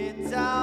It's out.